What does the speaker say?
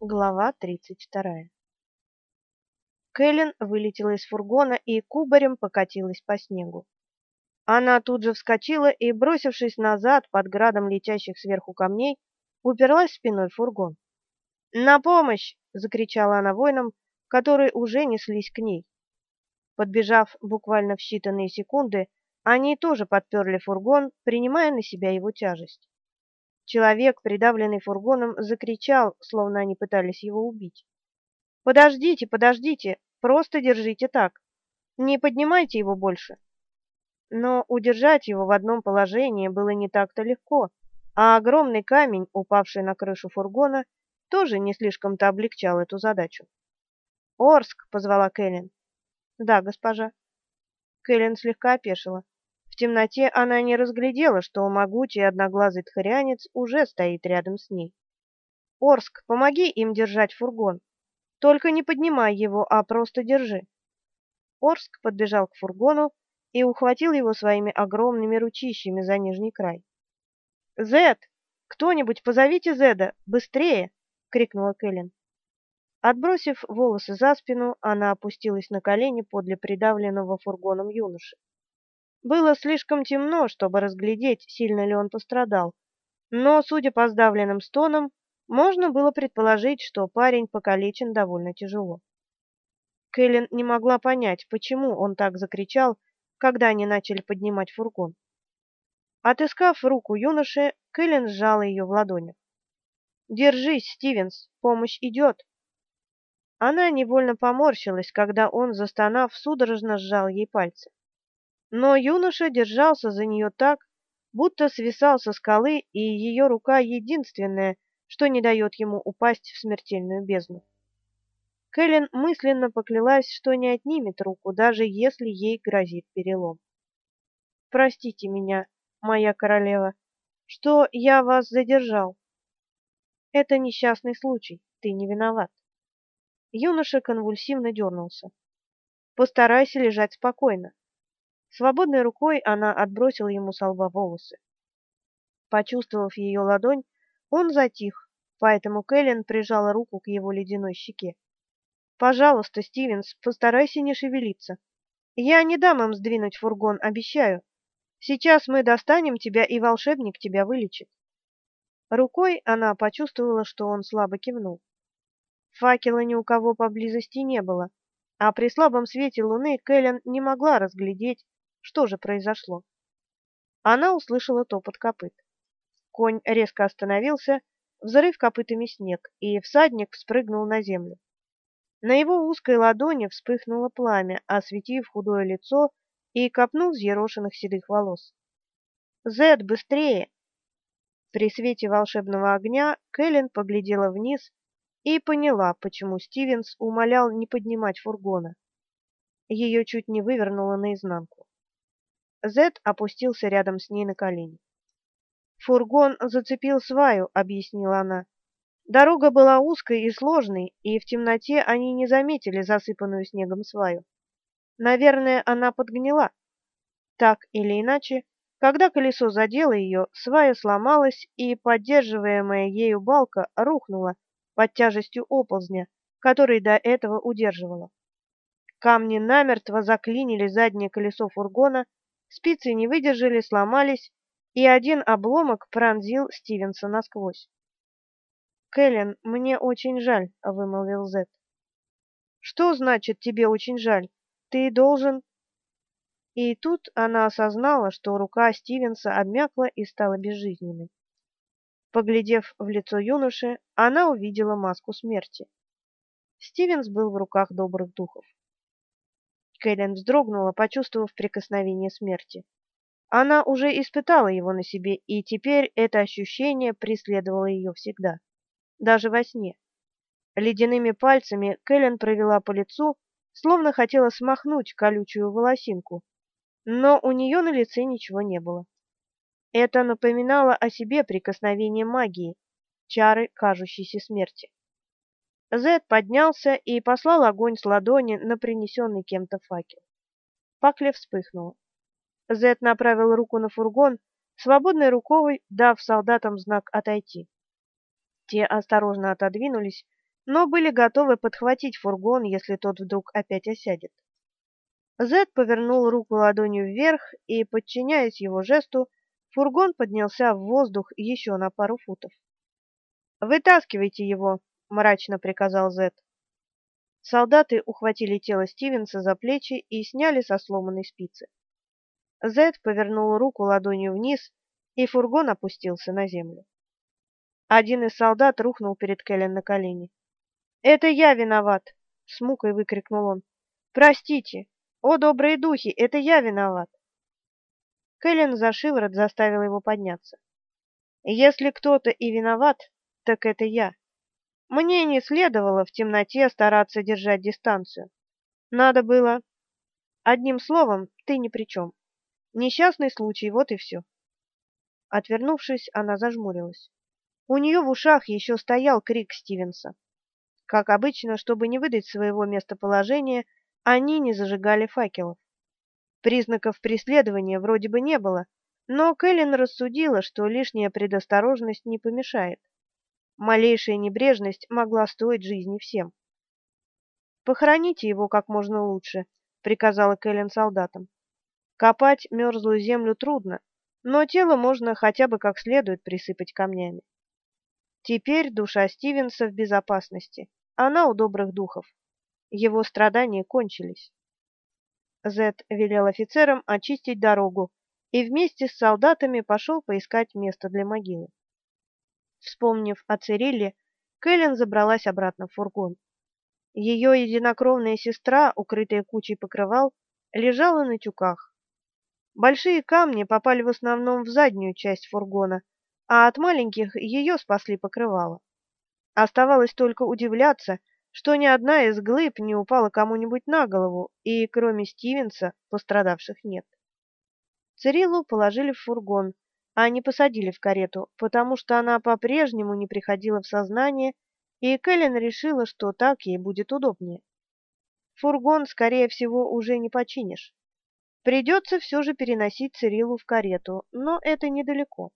Глава 32. Кэлен вылетела из фургона и кубарем покатилась по снегу. Она тут же вскочила и, бросившись назад под градом летящих сверху камней, уперлась спиной в фургон. "На помощь!" закричала она воинам, которые уже неслись к ней. Подбежав буквально в считанные секунды, они тоже подперли фургон, принимая на себя его тяжесть. Человек, придавленный фургоном, закричал, словно они пытались его убить. Подождите, подождите, просто держите так. Не поднимайте его больше. Но удержать его в одном положении было не так-то легко, а огромный камень, упавший на крышу фургона, тоже не слишком-то облегчал эту задачу. "Орск", позвала Кэлен. "Да, госпожа". Кэлен слегка опешила темноте она не разглядела, что могучий одноглазый тхарянец уже стоит рядом с ней. Орск, помоги им держать фургон. Только не поднимай его, а просто держи. Орск подбежал к фургону и ухватил его своими огромными ручищами за нижний край. "Зед, кто-нибудь позовите Зеда, быстрее!" крикнула Кэлен. Отбросив волосы за спину, она опустилась на колени подле придавленного фургоном юноши. Было слишком темно, чтобы разглядеть, сильно ли он пострадал, но, судя по сдавленным стонам, можно было предположить, что парень покалечен довольно тяжело. Кэлен не могла понять, почему он так закричал, когда они начали поднимать фургон. Отыскав руку юноши, Кэлен сжала ее в ладонях. «Держись, Стивенс, помощь идет!» Она невольно поморщилась, когда он, застонав, судорожно сжал ей пальцы. Но юноша держался за нее так, будто свисал со скалы, и ее рука единственная, что не дает ему упасть в смертельную бездну. Кэлен мысленно поклялась, что не отнимет руку, даже если ей грозит перелом. Простите меня, моя королева, что я вас задержал. Это несчастный случай, ты не виноват. Юноша конвульсивно дернулся. Постарайся лежать спокойно. Свободной рукой она отбросила ему с лба волосы. Почувствовав ее ладонь, он затих, поэтому Кэлен прижала руку к его ледяной щеке. Пожалуйста, Стивенс, постарайся не шевелиться. Я не дам им сдвинуть фургон, обещаю. Сейчас мы достанем тебя, и волшебник тебя вылечит. Рукой она почувствовала, что он слабо кивнул. Факела ни у кого поблизости не было, а при слабом свете луны Кэлен не могла разглядеть, что же произошло? Она услышала топот копыт. Конь резко остановился, взрыв копытами снег, и всадник спрыгнул на землю. На его узкой ладони вспыхнуло пламя, осветив худое лицо и копну взъерошенных седых волос. «Зед, быстрее!» При свете волшебного огня Кэлен поглядела вниз и поняла, почему Стивенс умолял не поднимать фургона. Ее чуть не вывернуло наизнанку. Зед опустился рядом с ней на колени. Фургон зацепил сваю, объяснила она. Дорога была узкой и сложной, и в темноте они не заметили засыпанную снегом сваю. Наверное, она подгнила. Так или иначе, когда колесо задело ее, свая сломалась, и поддерживаемая ею балка рухнула под тяжестью оползня, который до этого удерживала. Камни намертво заклинили заднее колесо фургона, Спицы не выдержали, сломались, и один обломок пронзил Стивенса насквозь. "Кэлен, мне очень жаль", вымолвил Зет. "Что значит тебе очень жаль? Ты должен И тут она осознала, что рука Стивенса обмякла и стала безжизненной. Поглядев в лицо юноши, она увидела маску смерти. Стивенс был в руках добрых духов. Кэлен вздрогнула, почувствовав прикосновение смерти. Она уже испытала его на себе, и теперь это ощущение преследовало ее всегда, даже во сне. Ледяными пальцами Кэлен провела по лицу, словно хотела смахнуть колючую волосинку, но у нее на лице ничего не было. Это напоминало о себе прикосновение магии, чары кажущейся смерти. Зед поднялся и послал огонь с ладони на принесенный кем-то факел. Пакля вспыхнула. Зед направил руку на фургон, свободной рукой дав солдатам знак отойти. Те осторожно отодвинулись, но были готовы подхватить фургон, если тот вдруг опять осядет. Зед повернул руку ладонью вверх, и, подчиняясь его жесту, фургон поднялся в воздух еще на пару футов. «Вытаскивайте его!» — мрачно приказал Зед. Солдаты ухватили тело Стивенса за плечи и сняли со сломанной спицы. Зед повернул руку ладонью вниз, и фургон опустился на землю. Один из солдат рухнул перед Кэлен на колени. «Это я виноват!» — с мукой выкрикнул он. «Простите! О, добрые духи, это я виноват!» Кэлен за шиворот заставил его подняться. «Если кто-то и виноват, так это я. Мне не следовало в темноте стараться держать дистанцию. Надо было... Одним словом, ты ни при чем. Несчастный случай, вот и все. Отвернувшись, она зажмурилась. У нее в ушах еще стоял крик Стивенса. Как обычно, чтобы не выдать своего местоположения, они не зажигали факелов. Признаков преследования вроде бы не было, но Кэлен рассудила, что лишняя предосторожность не помешает. Малейшая небрежность могла стоить жизни всем. «Похороните его как можно лучше», — приказала Кэлен солдатам. «Копать мерзлую землю трудно, но тело можно хотя бы как следует присыпать камнями. Теперь душа Стивенса в безопасности, она у добрых духов. Его страдания кончились». Зет велел офицерам очистить дорогу и вместе с солдатами пошел поискать место для могилы. Вспомнив о Цирилле, Кэлен забралась обратно в фургон. Ее единокровная сестра, укрытая кучей покрывал, лежала на тюках. Большие камни попали в основном в заднюю часть фургона, а от маленьких ее спасли покрывало. Оставалось только удивляться, что ни одна из глыб не упала кому-нибудь на голову, и кроме Стивенса пострадавших нет. Цириллу положили в фургон, а не посадили в карету, потому что она по-прежнему не приходила в сознание, и Кэлен решила, что так ей будет удобнее. Фургон, скорее всего, уже не починишь. Придется все же переносить Цирилу в карету, но это недалеко.